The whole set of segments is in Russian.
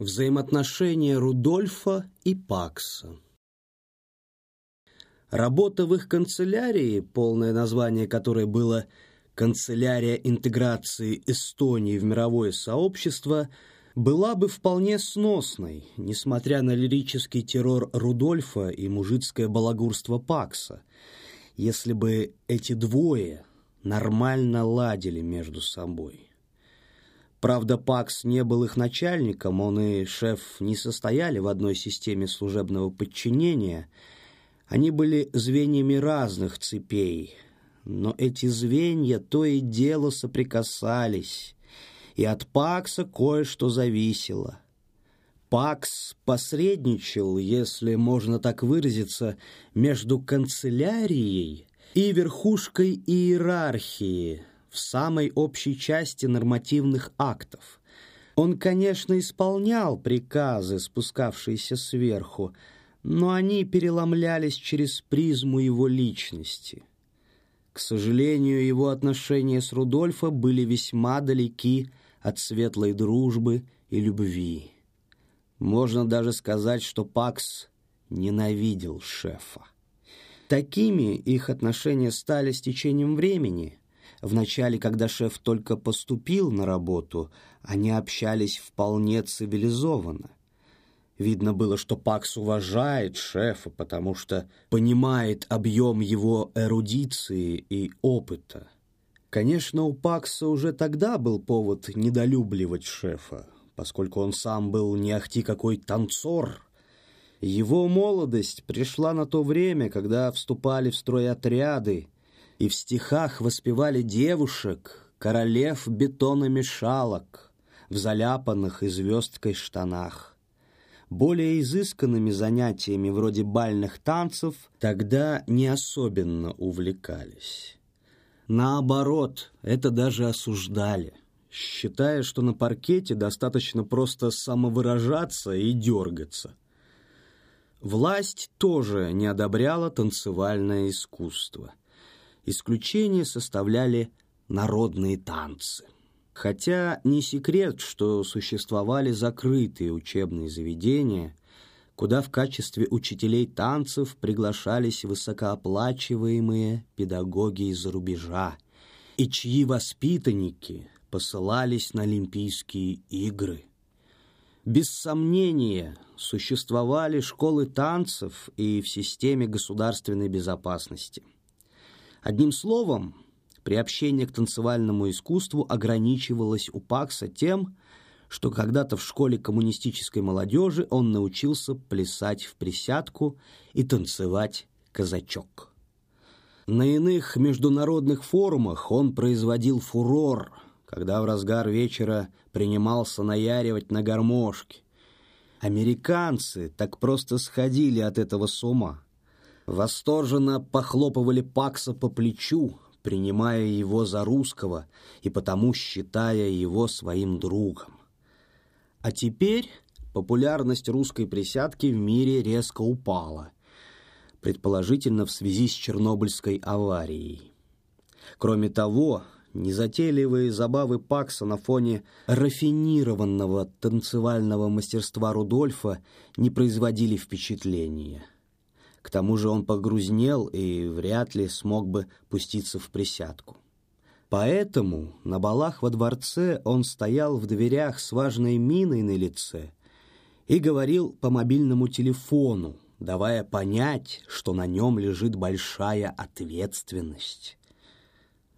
Взаимоотношения Рудольфа и Пакса Работа в их канцелярии, полное название которой было «Канцелярия интеграции Эстонии в мировое сообщество», была бы вполне сносной, несмотря на лирический террор Рудольфа и мужицкое балагурство Пакса, если бы эти двое нормально ладили между собой. Правда, Пакс не был их начальником, он и шеф не состояли в одной системе служебного подчинения. Они были звеньями разных цепей, но эти звенья то и дело соприкасались, и от Пакса кое-что зависело. Пакс посредничал, если можно так выразиться, между канцелярией и верхушкой иерархии – в самой общей части нормативных актов. Он, конечно, исполнял приказы, спускавшиеся сверху, но они переломлялись через призму его личности. К сожалению, его отношения с Рудольфо были весьма далеки от светлой дружбы и любви. Можно даже сказать, что Пакс ненавидел шефа. Такими их отношения стали с течением времени – Вначале, когда шеф только поступил на работу, они общались вполне цивилизованно. Видно было, что Пакс уважает шефа, потому что понимает объем его эрудиции и опыта. Конечно, у Пакса уже тогда был повод недолюбливать шефа, поскольку он сам был не ахти какой танцор. Его молодость пришла на то время, когда вступали в строй отряды, и в стихах воспевали девушек, королев бетономешалок, в заляпанных и звездкой штанах. Более изысканными занятиями вроде бальных танцев тогда не особенно увлекались. Наоборот, это даже осуждали, считая, что на паркете достаточно просто самовыражаться и дергаться. Власть тоже не одобряла танцевальное искусство – Исключение составляли народные танцы. Хотя не секрет, что существовали закрытые учебные заведения, куда в качестве учителей танцев приглашались высокооплачиваемые педагоги из-за рубежа, и чьи воспитанники посылались на Олимпийские игры. Без сомнения, существовали школы танцев и в системе государственной безопасности – Одним словом, приобщение к танцевальному искусству ограничивалось у Пакса тем, что когда-то в школе коммунистической молодежи он научился плясать в присядку и танцевать казачок. На иных международных форумах он производил фурор, когда в разгар вечера принимался наяривать на гармошке. Американцы так просто сходили от этого с ума восторженно похлопывали Пакса по плечу, принимая его за русского и потому считая его своим другом. А теперь популярность русской присядки в мире резко упала, предположительно в связи с Чернобыльской аварией. Кроме того, незатейливые забавы Пакса на фоне рафинированного танцевального мастерства Рудольфа не производили впечатления – к тому же он погрузнел и вряд ли смог бы пуститься в присядку. Поэтому на балах во дворце он стоял в дверях с важной миной на лице и говорил по мобильному телефону, давая понять, что на нем лежит большая ответственность.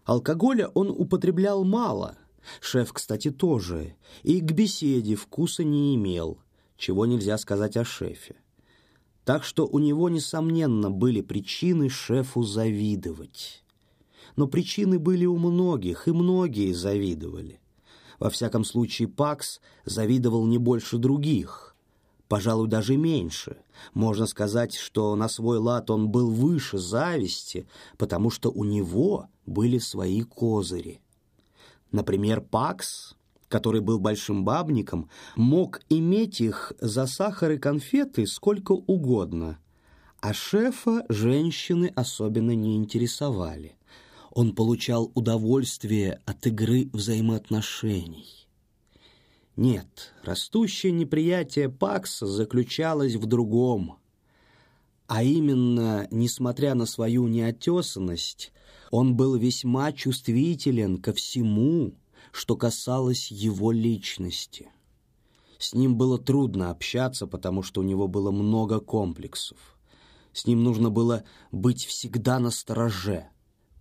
Алкоголя он употреблял мало, шеф, кстати, тоже, и к беседе вкуса не имел, чего нельзя сказать о шефе. Так что у него, несомненно, были причины шефу завидовать. Но причины были у многих, и многие завидовали. Во всяком случае, Пакс завидовал не больше других, пожалуй, даже меньше. Можно сказать, что на свой лад он был выше зависти, потому что у него были свои козыри. Например, Пакс который был большим бабником, мог иметь их за сахар и конфеты сколько угодно, а шефа женщины особенно не интересовали. Он получал удовольствие от игры взаимоотношений. Нет, растущее неприятие Пакса заключалось в другом. А именно, несмотря на свою неотесанность, он был весьма чувствителен ко всему, что касалось его личности. С ним было трудно общаться, потому что у него было много комплексов. С ним нужно было быть всегда на стороже,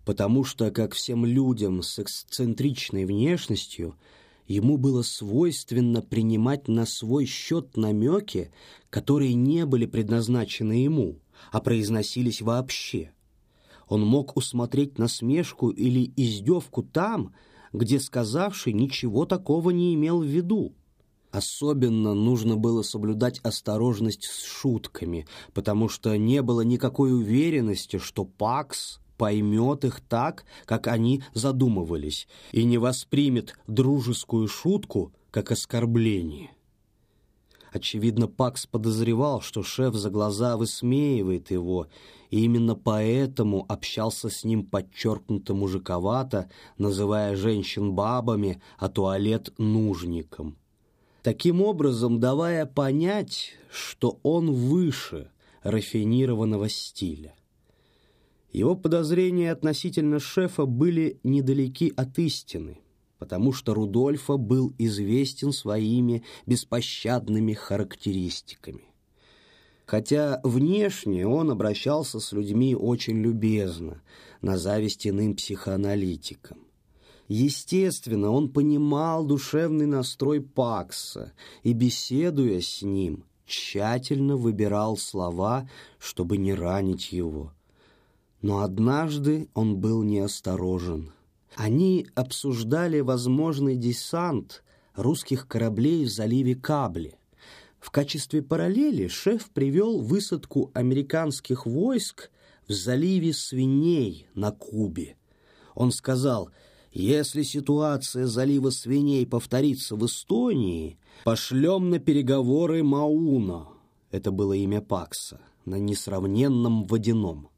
потому что, как всем людям с эксцентричной внешностью, ему было свойственно принимать на свой счет намеки, которые не были предназначены ему, а произносились вообще. Он мог усмотреть насмешку или издевку там, где сказавший ничего такого не имел в виду. Особенно нужно было соблюдать осторожность с шутками, потому что не было никакой уверенности, что Пакс поймет их так, как они задумывались, и не воспримет дружескую шутку как оскорбление. Очевидно, Пакс подозревал, что шеф за глаза высмеивает его, и именно поэтому общался с ним подчеркнуто мужиковато, называя женщин бабами, а туалет нужником. Таким образом, давая понять, что он выше рафинированного стиля. Его подозрения относительно шефа были недалеки от истины, потому что Рудольфа был известен своими беспощадными характеристиками. Хотя внешне он обращался с людьми очень любезно, на зависть иным психоаналитикам. Естественно, он понимал душевный настрой Пакса и, беседуя с ним, тщательно выбирал слова, чтобы не ранить его – но однажды он был неосторожен. Они обсуждали возможный десант русских кораблей в заливе Кабли. В качестве параллели шеф привел высадку американских войск в заливе Свиней на Кубе. Он сказал, если ситуация залива Свиней повторится в Эстонии, пошлем на переговоры Мауна, это было имя Пакса, на несравненном водяном.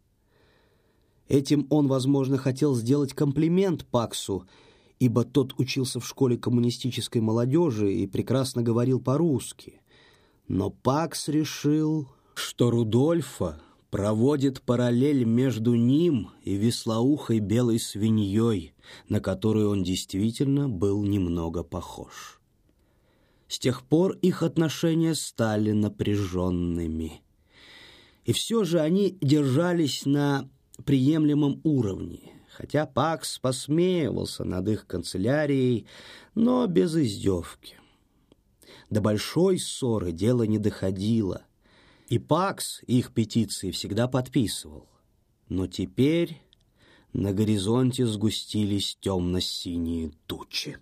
Этим он, возможно, хотел сделать комплимент Паксу, ибо тот учился в школе коммунистической молодежи и прекрасно говорил по-русски. Но Пакс решил, что Рудольфа проводит параллель между ним и веслоухой белой свиньей, на которую он действительно был немного похож. С тех пор их отношения стали напряженными. И все же они держались на приемлемом уровне, хотя Пакс посмеивался над их канцелярией, но без издевки. До большой ссоры дело не доходило, и Пакс их петиции всегда подписывал. Но теперь на горизонте сгустились темно-синие тучи.